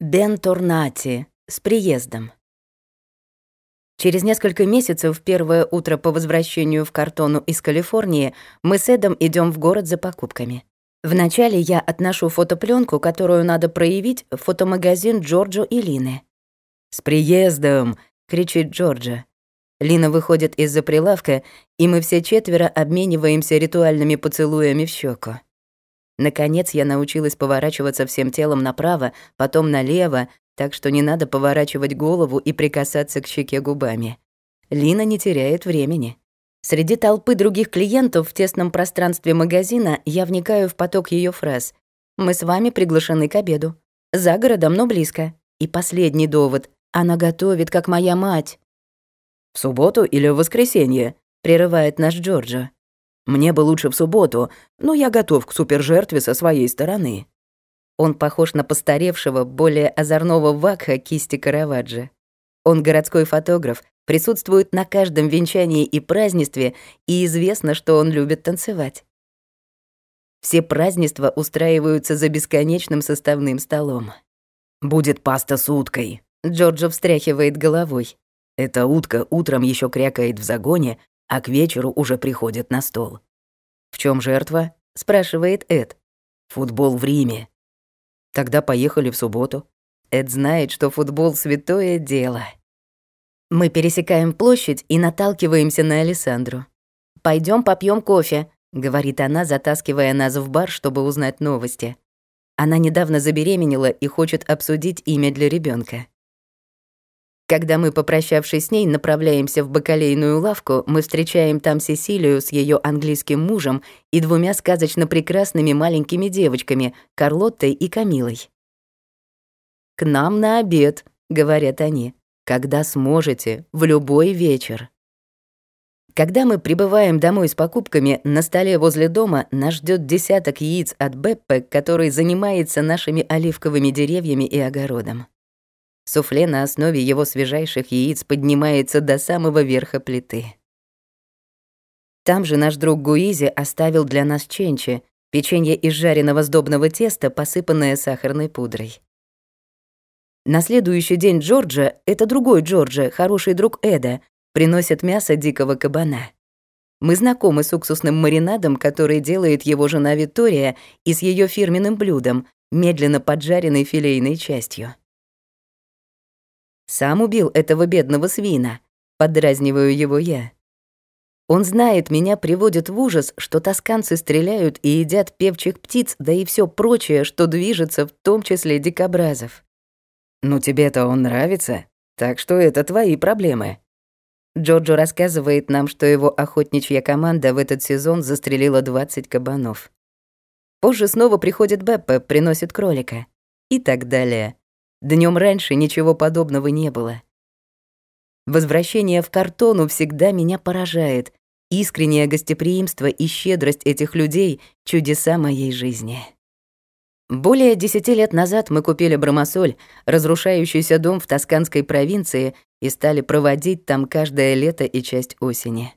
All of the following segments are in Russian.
Бен Торнати. С приездом. Через несколько месяцев, в первое утро по возвращению в Картону из Калифорнии, мы с Эдом идем в город за покупками. Вначале я отношу фотопленку, которую надо проявить, в фотомагазин Джорджо и Лины. «С приездом!» — кричит Джорджа. Лина выходит из-за прилавка, и мы все четверо обмениваемся ритуальными поцелуями в щеку. Наконец я научилась поворачиваться всем телом направо, потом налево, так что не надо поворачивать голову и прикасаться к щеке губами. Лина не теряет времени. Среди толпы других клиентов в тесном пространстве магазина я вникаю в поток ее фраз. «Мы с вами приглашены к обеду. За городом, но близко». И последний довод. «Она готовит, как моя мать». «В субботу или в воскресенье?» — прерывает наш Джорджа. Мне бы лучше в субботу, но я готов к супержертве со своей стороны». Он похож на постаревшего, более озорного вакха кисти Караваджо. Он городской фотограф, присутствует на каждом венчании и празднестве, и известно, что он любит танцевать. Все празднества устраиваются за бесконечным составным столом. «Будет паста с уткой», — Джорджо встряхивает головой. «Эта утка утром еще крякает в загоне, а к вечеру уже приходит на стол. «В чем жертва?» — спрашивает Эд. «Футбол в Риме». «Тогда поехали в субботу». Эд знает, что футбол — святое дело. Мы пересекаем площадь и наталкиваемся на Александру. Пойдем попьем кофе», — говорит она, затаскивая нас в бар, чтобы узнать новости. Она недавно забеременела и хочет обсудить имя для ребенка. Когда мы, попрощавшись с ней, направляемся в бакалейную лавку, мы встречаем там Сесилию с ее английским мужем и двумя сказочно прекрасными маленькими девочками, Карлоттой и Камилой. «К нам на обед», — говорят они, — «когда сможете, в любой вечер». Когда мы прибываем домой с покупками, на столе возле дома нас ждет десяток яиц от Беппе, который занимается нашими оливковыми деревьями и огородом. Суфле на основе его свежайших яиц поднимается до самого верха плиты. Там же наш друг Гуизи оставил для нас ченчи, печенье из жареного сдобного теста, посыпанное сахарной пудрой. На следующий день Джорджа, это другой Джорджа, хороший друг Эда, приносит мясо дикого кабана. Мы знакомы с уксусным маринадом, который делает его жена Виктория, и с ее фирменным блюдом, медленно поджаренной филейной частью. Сам убил этого бедного свина. Подразниваю его я. Он знает, меня приводит в ужас, что тосканцы стреляют и едят певчих птиц, да и все прочее, что движется, в том числе дикобразов. «Ну тебе-то он нравится, так что это твои проблемы». Джорджо рассказывает нам, что его охотничья команда в этот сезон застрелила 20 кабанов. Позже снова приходит Беппе, приносит кролика. И так далее. Днем раньше ничего подобного не было. Возвращение в картону всегда меня поражает. Искреннее гостеприимство и щедрость этих людей — чудеса моей жизни. Более десяти лет назад мы купили Бромосоль, разрушающийся дом в тосканской провинции, и стали проводить там каждое лето и часть осени.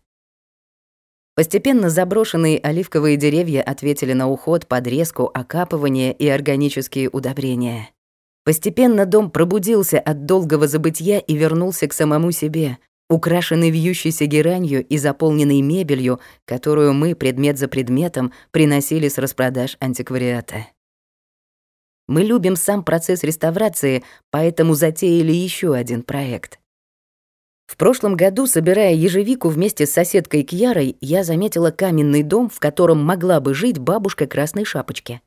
Постепенно заброшенные оливковые деревья ответили на уход, подрезку, окапывание и органические удобрения. Постепенно дом пробудился от долгого забытья и вернулся к самому себе, украшенный вьющейся геранью и заполненный мебелью, которую мы, предмет за предметом, приносили с распродаж антиквариата. Мы любим сам процесс реставрации, поэтому затеяли еще один проект. В прошлом году, собирая ежевику вместе с соседкой Кьярой, я заметила каменный дом, в котором могла бы жить бабушка Красной Шапочки.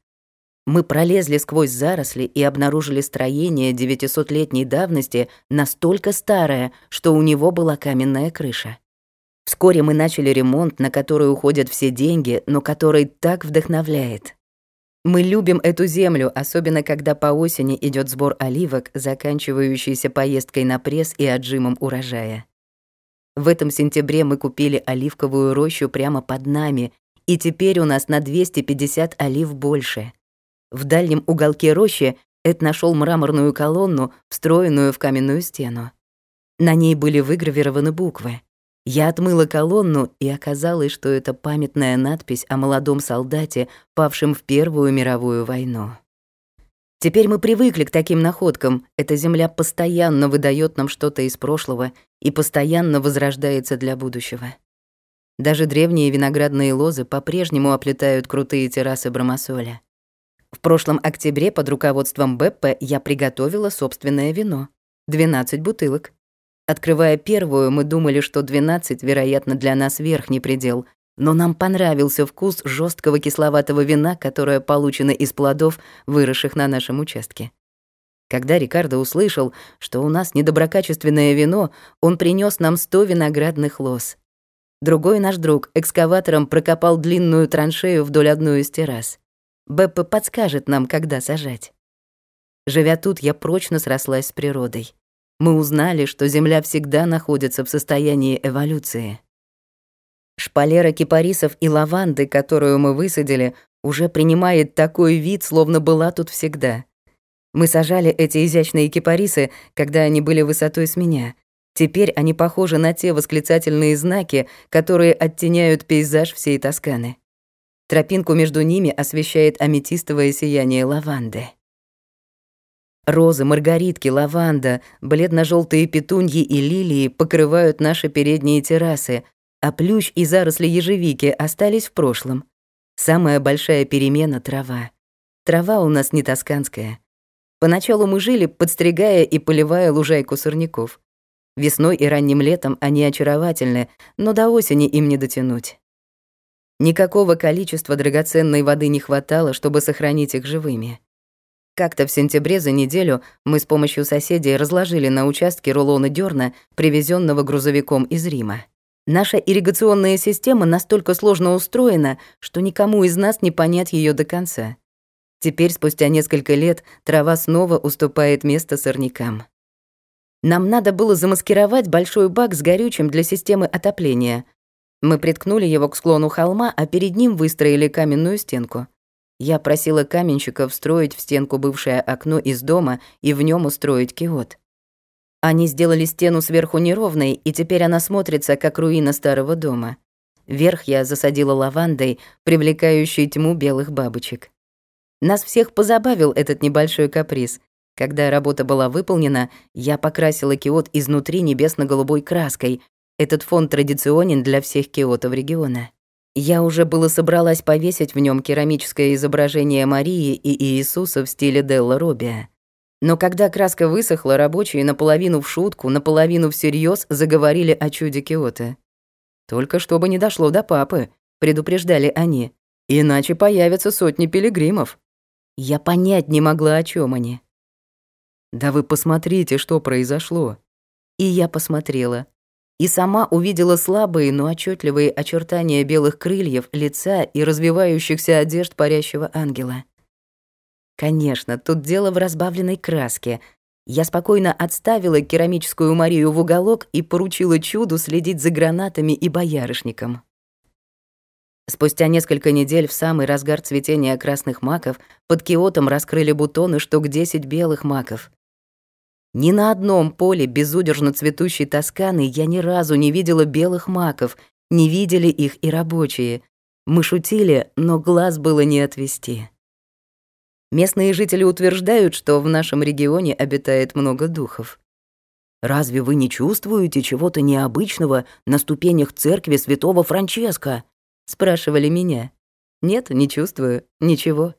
Мы пролезли сквозь заросли и обнаружили строение 900-летней давности настолько старое, что у него была каменная крыша. Вскоре мы начали ремонт, на который уходят все деньги, но который так вдохновляет. Мы любим эту землю, особенно когда по осени идет сбор оливок, заканчивающийся поездкой на пресс и отжимом урожая. В этом сентябре мы купили оливковую рощу прямо под нами, и теперь у нас на 250 олив больше. В дальнем уголке рощи Эд нашел мраморную колонну, встроенную в каменную стену. На ней были выгравированы буквы. Я отмыла колонну, и оказалось, что это памятная надпись о молодом солдате, павшем в Первую мировую войну. Теперь мы привыкли к таким находкам. Эта земля постоянно выдает нам что-то из прошлого и постоянно возрождается для будущего. Даже древние виноградные лозы по-прежнему оплетают крутые террасы Бромасоля. В прошлом октябре под руководством Беппе я приготовила собственное вино. 12 бутылок. Открывая первую, мы думали, что 12, вероятно, для нас верхний предел, но нам понравился вкус жесткого кисловатого вина, которое получено из плодов, выросших на нашем участке. Когда Рикардо услышал, что у нас недоброкачественное вино, он принес нам 100 виноградных лоз. Другой наш друг экскаватором прокопал длинную траншею вдоль одной из террас. Беппе подскажет нам, когда сажать. Живя тут, я прочно срослась с природой. Мы узнали, что Земля всегда находится в состоянии эволюции. Шпалера кипарисов и лаванды, которую мы высадили, уже принимает такой вид, словно была тут всегда. Мы сажали эти изящные кипарисы, когда они были высотой с меня. Теперь они похожи на те восклицательные знаки, которые оттеняют пейзаж всей Тосканы. Тропинку между ними освещает аметистовое сияние лаванды. Розы, маргаритки, лаванда, бледно желтые петуньи и лилии покрывают наши передние террасы, а плющ и заросли ежевики остались в прошлом. Самая большая перемена — трава. Трава у нас не тосканская. Поначалу мы жили, подстригая и поливая лужайку сорняков. Весной и ранним летом они очаровательны, но до осени им не дотянуть. Никакого количества драгоценной воды не хватало, чтобы сохранить их живыми. Как-то в сентябре за неделю мы с помощью соседей разложили на участке рулоны дерна, привезенного грузовиком из Рима. Наша ирригационная система настолько сложно устроена, что никому из нас не понять ее до конца. Теперь, спустя несколько лет, трава снова уступает место сорнякам. Нам надо было замаскировать большой бак с горючим для системы отопления. Мы приткнули его к склону холма, а перед ним выстроили каменную стенку. Я просила каменщика встроить в стенку бывшее окно из дома и в нем устроить киот. Они сделали стену сверху неровной, и теперь она смотрится, как руина старого дома. Верх я засадила лавандой, привлекающей тьму белых бабочек. Нас всех позабавил этот небольшой каприз. Когда работа была выполнена, я покрасила киот изнутри небесно-голубой краской. Этот фон традиционен для всех киотов региона. Я уже было собралась повесить в нем керамическое изображение Марии и Иисуса в стиле Делла Робия. Но когда краска высохла, рабочие наполовину в шутку, наполовину всерьез заговорили о чуде Киота. «Только чтобы не дошло до папы», — предупреждали они. «Иначе появятся сотни пилигримов». Я понять не могла, о чем они. «Да вы посмотрите, что произошло». И я посмотрела. И сама увидела слабые, но отчетливые очертания белых крыльев, лица и развивающихся одежд парящего ангела. Конечно, тут дело в разбавленной краске. Я спокойно отставила керамическую Марию в уголок и поручила чуду следить за гранатами и боярышником. Спустя несколько недель в самый разгар цветения красных маков под киотом раскрыли бутоны штук 10 белых маков. Ни на одном поле безудержно цветущей Тосканы я ни разу не видела белых маков, не видели их и рабочие. Мы шутили, но глаз было не отвести. Местные жители утверждают, что в нашем регионе обитает много духов. Разве вы не чувствуете чего-то необычного на ступенях церкви святого Франческо? спрашивали меня. Нет, не чувствую, ничего.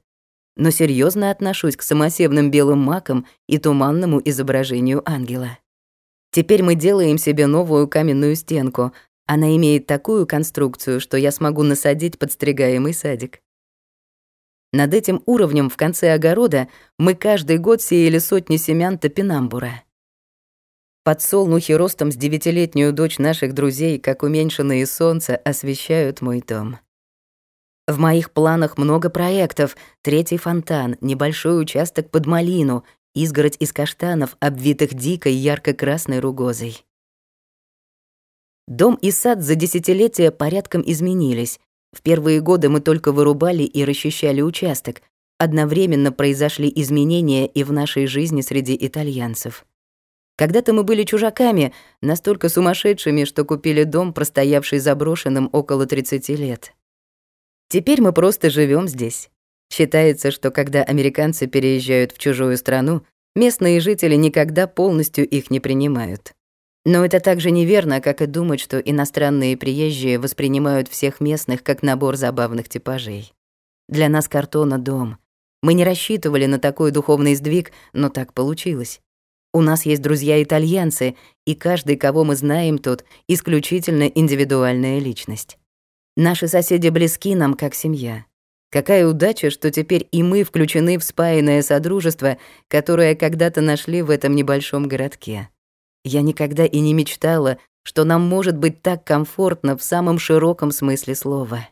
Но серьезно отношусь к самосевным белым макам и туманному изображению ангела. Теперь мы делаем себе новую каменную стенку. Она имеет такую конструкцию, что я смогу насадить подстригаемый садик. Над этим уровнем в конце огорода мы каждый год сеяли сотни семян топинамбура. Подсолнухи ростом с девятилетнюю дочь наших друзей, как уменьшенные солнца, освещают мой дом. В моих планах много проектов. Третий фонтан, небольшой участок под малину, изгородь из каштанов, обвитых дикой ярко-красной ругозой. Дом и сад за десятилетия порядком изменились. В первые годы мы только вырубали и расчищали участок. Одновременно произошли изменения и в нашей жизни среди итальянцев. Когда-то мы были чужаками, настолько сумасшедшими, что купили дом, простоявший заброшенным около 30 лет. Теперь мы просто живем здесь. Считается, что когда американцы переезжают в чужую страну, местные жители никогда полностью их не принимают. Но это также неверно, как и думать, что иностранные приезжие воспринимают всех местных как набор забавных типажей. Для нас картона — дом. Мы не рассчитывали на такой духовный сдвиг, но так получилось. У нас есть друзья-итальянцы, и каждый, кого мы знаем тут, исключительно индивидуальная личность. Наши соседи близки нам как семья. Какая удача, что теперь и мы включены в спаянное содружество, которое когда-то нашли в этом небольшом городке. Я никогда и не мечтала, что нам может быть так комфортно в самом широком смысле слова.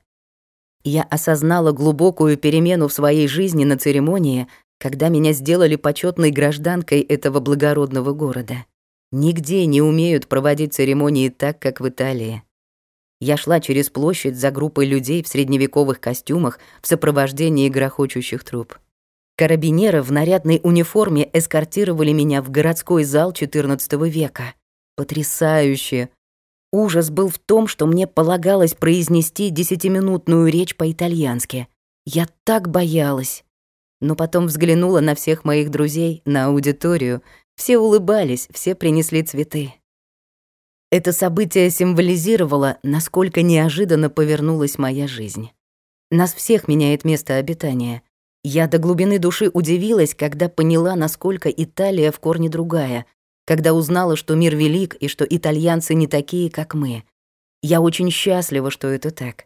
Я осознала глубокую перемену в своей жизни на церемонии, когда меня сделали почетной гражданкой этого благородного города. Нигде не умеют проводить церемонии так, как в Италии. Я шла через площадь за группой людей в средневековых костюмах в сопровождении грохочущих труб. Карабинеры в нарядной униформе эскортировали меня в городской зал XIV века. Потрясающе! Ужас был в том, что мне полагалось произнести десятиминутную речь по-итальянски. Я так боялась. Но потом взглянула на всех моих друзей, на аудиторию. Все улыбались, все принесли цветы. Это событие символизировало, насколько неожиданно повернулась моя жизнь. Нас всех меняет место обитания. Я до глубины души удивилась, когда поняла, насколько Италия в корне другая, когда узнала, что мир велик и что итальянцы не такие, как мы. Я очень счастлива, что это так.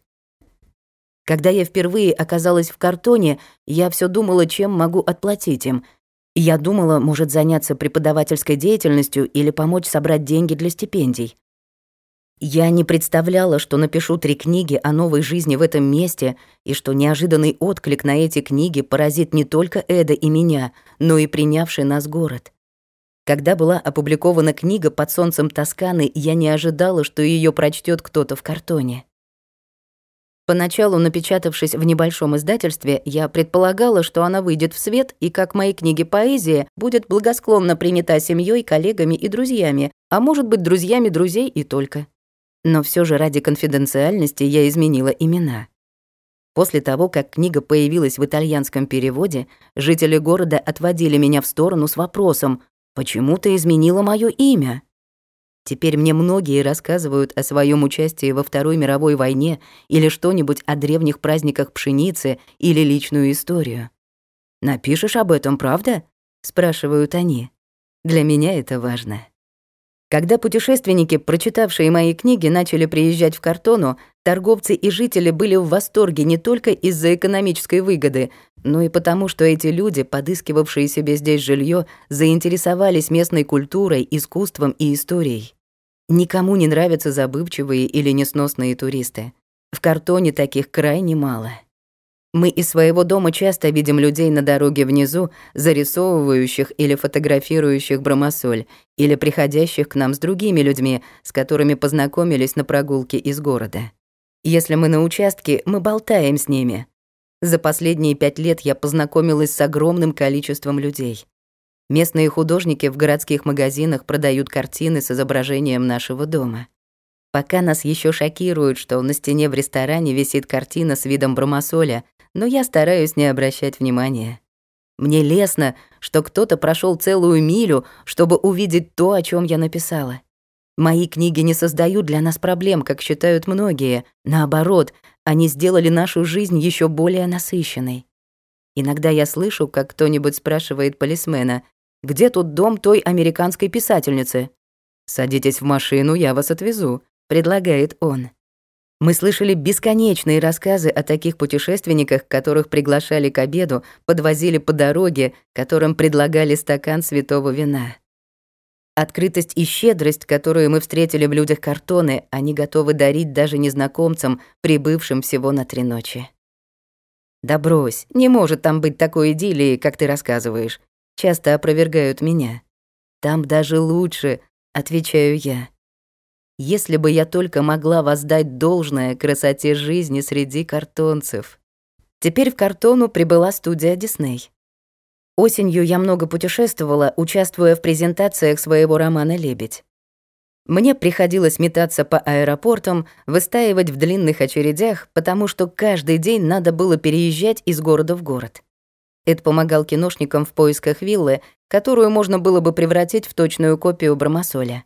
Когда я впервые оказалась в картоне, я все думала, чем могу отплатить им. Я думала, может заняться преподавательской деятельностью или помочь собрать деньги для стипендий. Я не представляла, что напишу три книги о новой жизни в этом месте, и что неожиданный отклик на эти книги поразит не только Эда и меня, но и принявший нас город. Когда была опубликована книга «Под солнцем Тосканы», я не ожидала, что ее прочтет кто-то в картоне. Поначалу, напечатавшись в небольшом издательстве, я предполагала, что она выйдет в свет и, как мои книги поэзии, будет благосклонно принята семьей, коллегами и друзьями, а может быть, друзьями друзей и только. Но все же ради конфиденциальности я изменила имена. После того, как книга появилась в итальянском переводе, жители города отводили меня в сторону с вопросом «Почему ты изменила моё имя?» Теперь мне многие рассказывают о своем участии во Второй мировой войне или что-нибудь о древних праздниках пшеницы или личную историю. «Напишешь об этом, правда?» — спрашивают они. Для меня это важно. Когда путешественники, прочитавшие мои книги, начали приезжать в Картону, торговцы и жители были в восторге не только из-за экономической выгоды, но и потому, что эти люди, подыскивавшие себе здесь жилье, заинтересовались местной культурой, искусством и историей. Никому не нравятся забывчивые или несносные туристы. В Картоне таких крайне мало. Мы из своего дома часто видим людей на дороге внизу, зарисовывающих или фотографирующих бромосоль, или приходящих к нам с другими людьми, с которыми познакомились на прогулке из города. Если мы на участке, мы болтаем с ними. За последние пять лет я познакомилась с огромным количеством людей. Местные художники в городских магазинах продают картины с изображением нашего дома. Пока нас еще шокирует, что на стене в ресторане висит картина с видом бромосоля, но я стараюсь не обращать внимания. Мне лестно, что кто-то прошел целую милю, чтобы увидеть то, о чем я написала. Мои книги не создают для нас проблем, как считают многие. Наоборот, они сделали нашу жизнь еще более насыщенной. Иногда я слышу, как кто-нибудь спрашивает полисмена, «Где тут дом той американской писательницы?» «Садитесь в машину, я вас отвезу», — предлагает он. Мы слышали бесконечные рассказы о таких путешественниках, которых приглашали к обеду, подвозили по дороге, которым предлагали стакан святого вина. Открытость и щедрость, которую мы встретили в людях картоны, они готовы дарить даже незнакомцам, прибывшим всего на три ночи. «Да брось, не может там быть такой идиллии, как ты рассказываешь», часто опровергают меня. «Там даже лучше», — отвечаю я если бы я только могла воздать должное красоте жизни среди картонцев. Теперь в картону прибыла студия Дисней. Осенью я много путешествовала, участвуя в презентациях своего романа «Лебедь». Мне приходилось метаться по аэропортам, выстаивать в длинных очередях, потому что каждый день надо было переезжать из города в город. Это помогал киношникам в поисках виллы, которую можно было бы превратить в точную копию Бромасоля.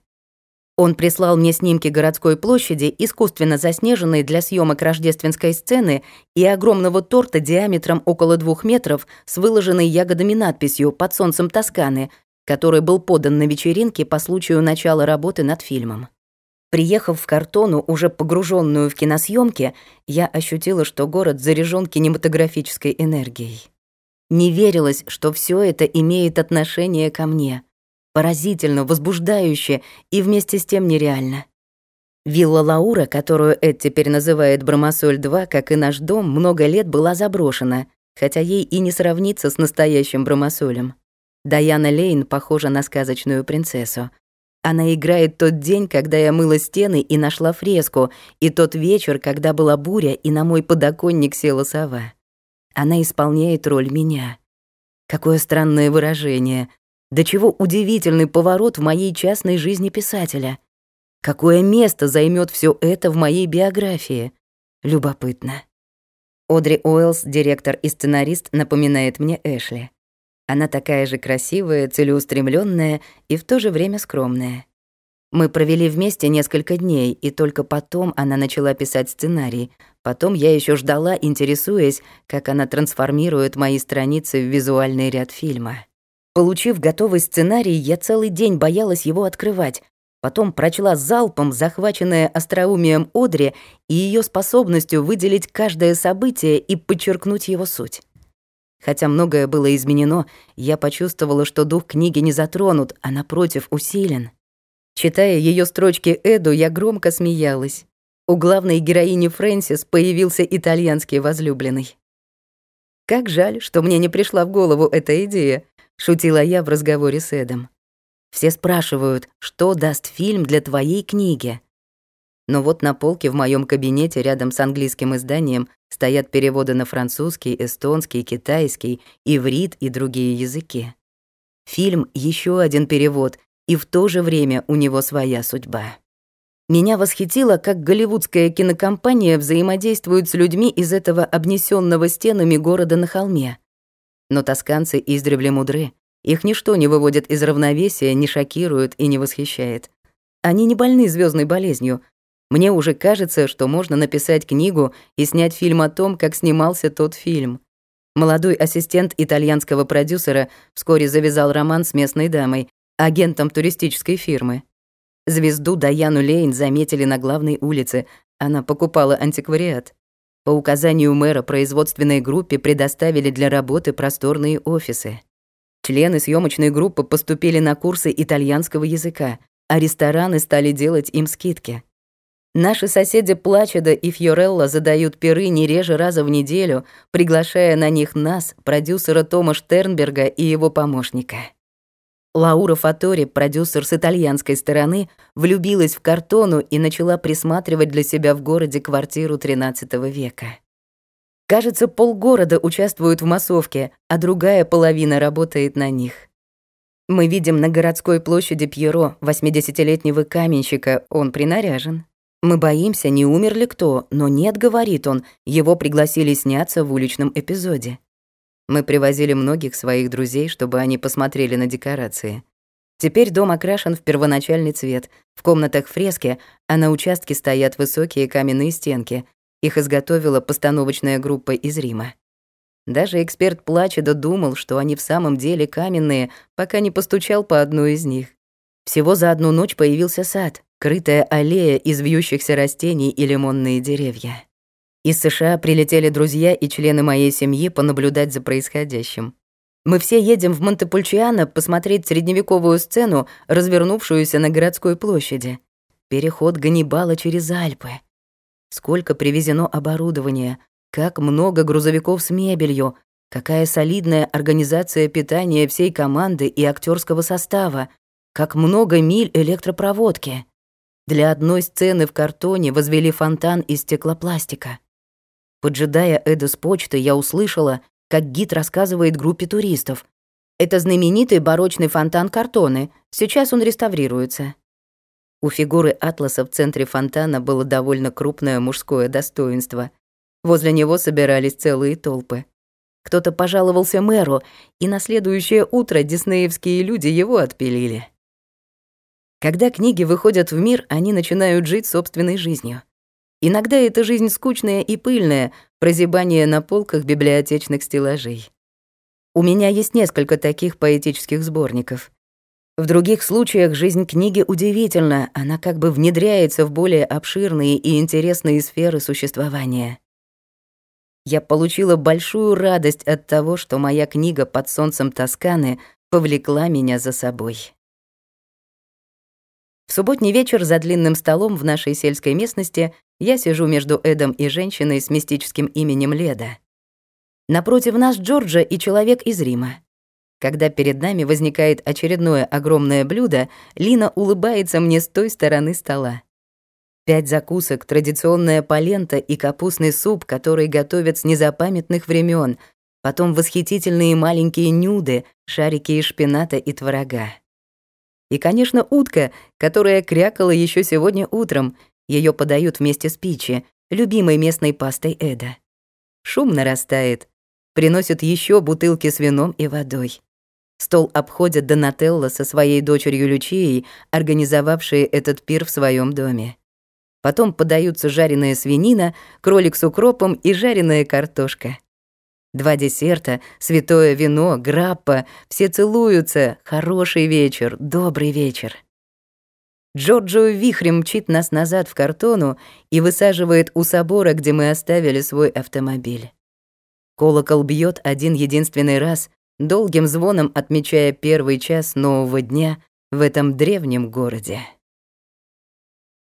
Он прислал мне снимки городской площади, искусственно заснеженной для съемок рождественской сцены, и огромного торта диаметром около двух метров с выложенной ягодами надписью «Под солнцем Тосканы», который был подан на вечеринке по случаю начала работы над фильмом. Приехав в Картону, уже погруженную в киносъемки, я ощутила, что город заряжен кинематографической энергией. Не верилось, что все это имеет отношение ко мне — Поразительно, возбуждающе и вместе с тем нереально. Вилла Лаура, которую Эд теперь называет Бромасоль-2, как и наш дом, много лет была заброшена, хотя ей и не сравнится с настоящим Бромасолем. Даяна Лейн похожа на сказочную принцессу. Она играет тот день, когда я мыла стены и нашла фреску, и тот вечер, когда была буря, и на мой подоконник села сова. Она исполняет роль меня. Какое странное выражение. До чего удивительный поворот в моей частной жизни писателя. Какое место займет все это в моей биографии? Любопытно. Одри Уэллс, директор и сценарист, напоминает мне Эшли. Она такая же красивая, целеустремленная и в то же время скромная. Мы провели вместе несколько дней, и только потом она начала писать сценарий. Потом я еще ждала, интересуясь, как она трансформирует мои страницы в визуальный ряд фильма. Получив готовый сценарий, я целый день боялась его открывать. Потом прочла залпом, захваченная остроумием Одри и ее способностью выделить каждое событие и подчеркнуть его суть. Хотя многое было изменено, я почувствовала, что дух книги не затронут, а напротив усилен. Читая ее строчки Эду, я громко смеялась. У главной героини Фрэнсис появился итальянский возлюбленный. Как жаль, что мне не пришла в голову эта идея шутила я в разговоре с Эдом. Все спрашивают, что даст фильм для твоей книги. Но вот на полке в моем кабинете рядом с английским изданием стоят переводы на французский, эстонский, китайский, иврит и другие языки. Фильм — еще один перевод, и в то же время у него своя судьба. Меня восхитило, как голливудская кинокомпания взаимодействует с людьми из этого обнесенного стенами города на холме. Но тосканцы издревле мудры. Их ничто не выводит из равновесия, не шокирует и не восхищает. Они не больны звездной болезнью. Мне уже кажется, что можно написать книгу и снять фильм о том, как снимался тот фильм. Молодой ассистент итальянского продюсера вскоре завязал роман с местной дамой, агентом туристической фирмы. Звезду Даяну Лейн заметили на главной улице. Она покупала антиквариат. По указанию мэра производственной группе предоставили для работы просторные офисы. Члены съемочной группы поступили на курсы итальянского языка, а рестораны стали делать им скидки. Наши соседи Плачеда и Фьорелла задают пиры не реже раза в неделю, приглашая на них нас, продюсера Тома Штернберга и его помощника. Лаура Фатори, продюсер с итальянской стороны, влюбилась в картону и начала присматривать для себя в городе квартиру XIII века. Кажется, полгорода участвуют в массовке, а другая половина работает на них. Мы видим на городской площади Пьеро, 80-летнего каменщика, он принаряжен. Мы боимся, не умер ли кто, но нет, говорит он, его пригласили сняться в уличном эпизоде. Мы привозили многих своих друзей, чтобы они посмотрели на декорации. Теперь дом окрашен в первоначальный цвет, в комнатах фрески, а на участке стоят высокие каменные стенки. Их изготовила постановочная группа из Рима. Даже эксперт Плачеда думал, что они в самом деле каменные, пока не постучал по одной из них. Всего за одну ночь появился сад, крытая аллея из вьющихся растений и лимонные деревья. Из США прилетели друзья и члены моей семьи понаблюдать за происходящим. Мы все едем в Монтепульчиано посмотреть средневековую сцену, развернувшуюся на городской площади. Переход Ганнибала через Альпы. Сколько привезено оборудования, как много грузовиков с мебелью, какая солидная организация питания всей команды и актерского состава, как много миль электропроводки. Для одной сцены в картоне возвели фонтан из стеклопластика. Поджидая Эда с почты, я услышала, как гид рассказывает группе туристов. Это знаменитый барочный фонтан Картоны. Сейчас он реставрируется. У фигуры Атласа в центре фонтана было довольно крупное мужское достоинство. Возле него собирались целые толпы. Кто-то пожаловался мэру, и на следующее утро диснеевские люди его отпилили. Когда книги выходят в мир, они начинают жить собственной жизнью. Иногда это жизнь скучная и пыльная, прозябание на полках библиотечных стеллажей. У меня есть несколько таких поэтических сборников. В других случаях жизнь книги удивительна, она как бы внедряется в более обширные и интересные сферы существования. Я получила большую радость от того, что моя книга «Под солнцем Тосканы» повлекла меня за собой. В субботний вечер за длинным столом в нашей сельской местности я сижу между Эдом и женщиной с мистическим именем Леда. Напротив нас Джорджа и человек из Рима. Когда перед нами возникает очередное огромное блюдо, Лина улыбается мне с той стороны стола. Пять закусок, традиционная полента и капустный суп, который готовят с незапамятных времен, потом восхитительные маленькие нюды, шарики из шпината и творога. И, конечно, утка, которая крякала еще сегодня утром. Ее подают вместе с пичи, любимой местной пастой Эда. Шум нарастает. Приносят еще бутылки с вином и водой. Стол обходят Донателло со своей дочерью Лючией, организовавшие этот пир в своем доме. Потом подаются жареная свинина, кролик с укропом и жареная картошка. Два десерта, святое вино, граппа, все целуются. Хороший вечер, добрый вечер. Джорджо вихрем мчит нас назад в картону и высаживает у собора, где мы оставили свой автомобиль. Колокол бьет один единственный раз, долгим звоном отмечая первый час нового дня в этом древнем городе.